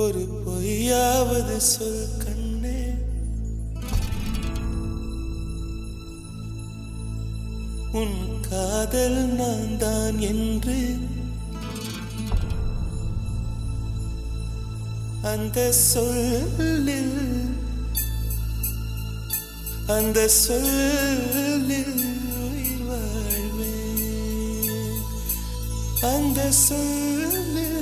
ஒரு பொய்யாவது சொல் கண் உன் காதல் நான் தான் என்று அந்த சொல்லில் அந்த சொல்லில் உயிர் வாழ்வே அந்த சொல்லில்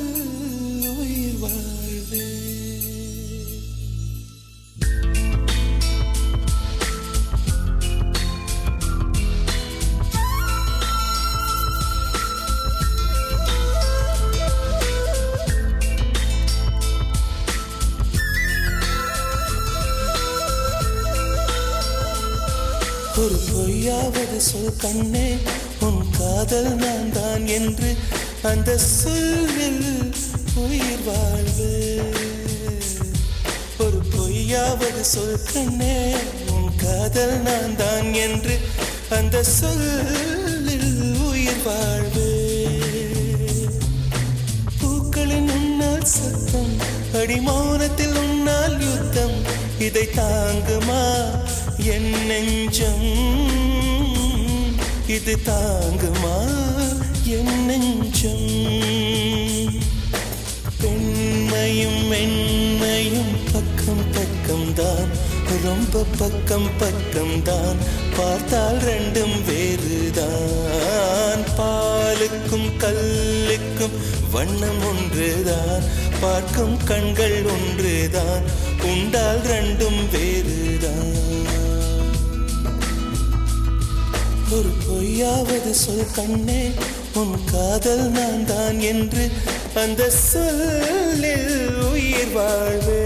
ஒரு பொய்யாவது சொல் கண்ணே உன் காதல் நான் தான் என்று அந்த சொல்லில் உயிர் வாழ்வு. ஒரு பொய்யாவது சொல் கண்ணே உன் காதல் நான் தான் என்று அந்த சொல்லில் உயிர் வாழ்வு. பூக்களின் உன்னால் சத்தம் அடிமௌனத்தில் உன்னால் யுத்தம் இதை தாங்குமா? என் நெஞ்சம் இது தாங்குமா? என் நெஞ்சம் பெண்மையும் மென்மையும் பக்கம் பக்கம் தான் ரொம்ப பக்கம் பக்கம் தான் பார்த்தால் ரெண்டும் வேறுதான். பாலுக்கும் கல்லுக்கும் வண்ணம் ஒன்றுதான். பார்க்கும் கண்கள் ஒன்றுதான். உண்டால் ரெண்டும் வேறுதான். ஒரு பொய்யாவது சொல் கண்ணே உன் காதல் நான் தான் என்று அந்த சொல்லில் உயிர் வாழ்வே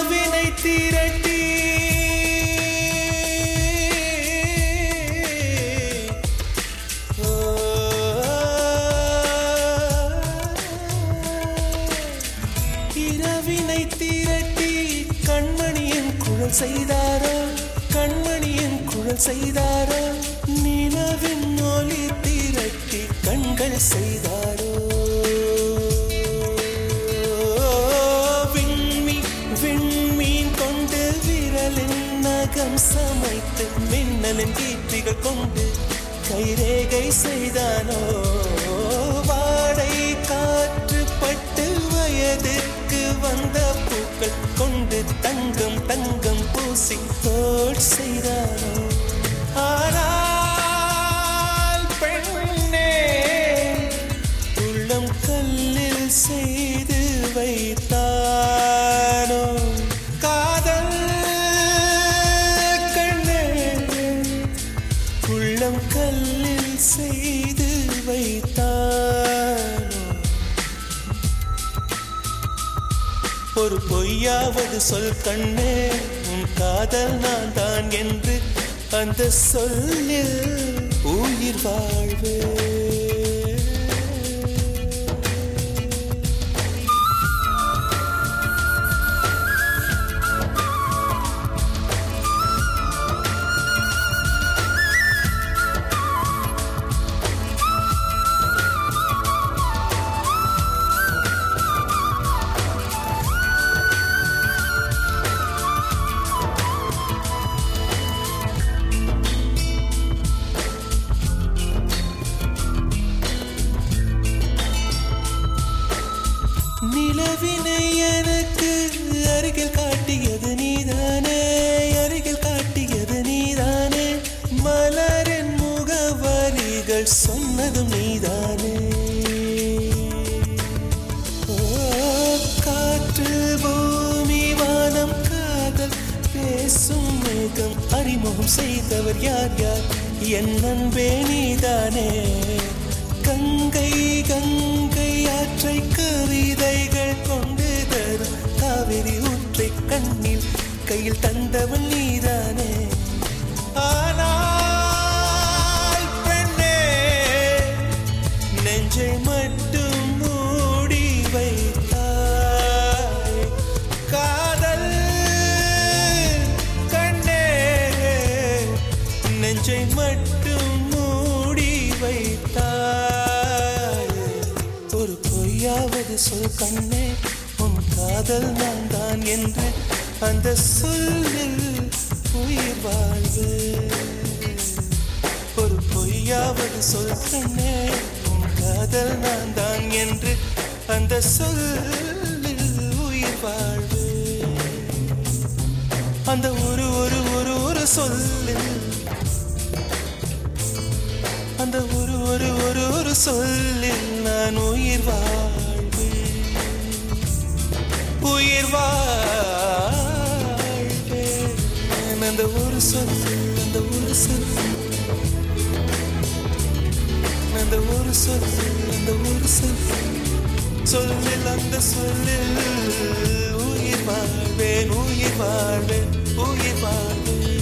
இரவினை திரட்டி. இரவினை திரட்டி கண்மணியின் குழல் செய்தாரோ? கண்மணியின் குழல் செய்தாரோ? நிலவின் ஒளி திரட்டி கண்கள் செய்தார்? சமைத்து மின்னலின் கீர்த்திகள் கொண்டு கைரேகை செய்தானோ? வாடை காற்று பட்டு வயதுக்கு வந்த பூக்கள் கொண்டு தங்கம் தங்கம் பூசி தோல் செய்தானோ? ஆனால் ஒரு பொய்யாவது சொல் கண்ணே உன் காதல் நான் தான் என்று அந்த சொல்லில் உயிர் வாழ்வே. அருகில் காட்டியது நீதானே அருகில் காட்டியது நீதானே மலரின் முகவரிகள் சொன்னதும் நீதானே. காற்று பூமி வானம் காதல் பேசும் மேகம் அறிமுகம் செய்தவர் யார் யார்? என் அன்பே நீதானே. கங்கை கங்கை ஆற்றை கவிதை கண்ணில் கையில் தந்தவன் நீதானே. ஆனால் பெண்ணே நெஞ்சை மட்டும் மூடி வைத்தாய். காதல் கண்ணே நெஞ்சை மட்டும் மூடி வைத்தாய். ஒரு பொய்யாவது சொல் கண்ணே. காதல் நான் தான் என்று அந்த சொல்லில் உயிர் வாழ்வு. ஒரு பொய்யாவது சொல் கண்ணே உன் காதல் நான் தான் என்று அந்த சொல்லில் உயிர் வாழ்வு. அந்த ஒரு ஒரு ஒரு ஒரு சொல்லில் அந்த ஒரு ஒரு ஒரு ஒரு சொல்லில் நான் உயிர் வாழ் உயிர் வாழ்வேன் அந்த ஒரு சொல் அந்த ஒரு சொல் அந்த ஒரு சொல் அந்த ஒரு சொல் சொல்லில் அந்த சொல்லில் உயிர் வாழ்வேன் உயிர் வாழ்வேன் உயிர் வாழ்வேன்.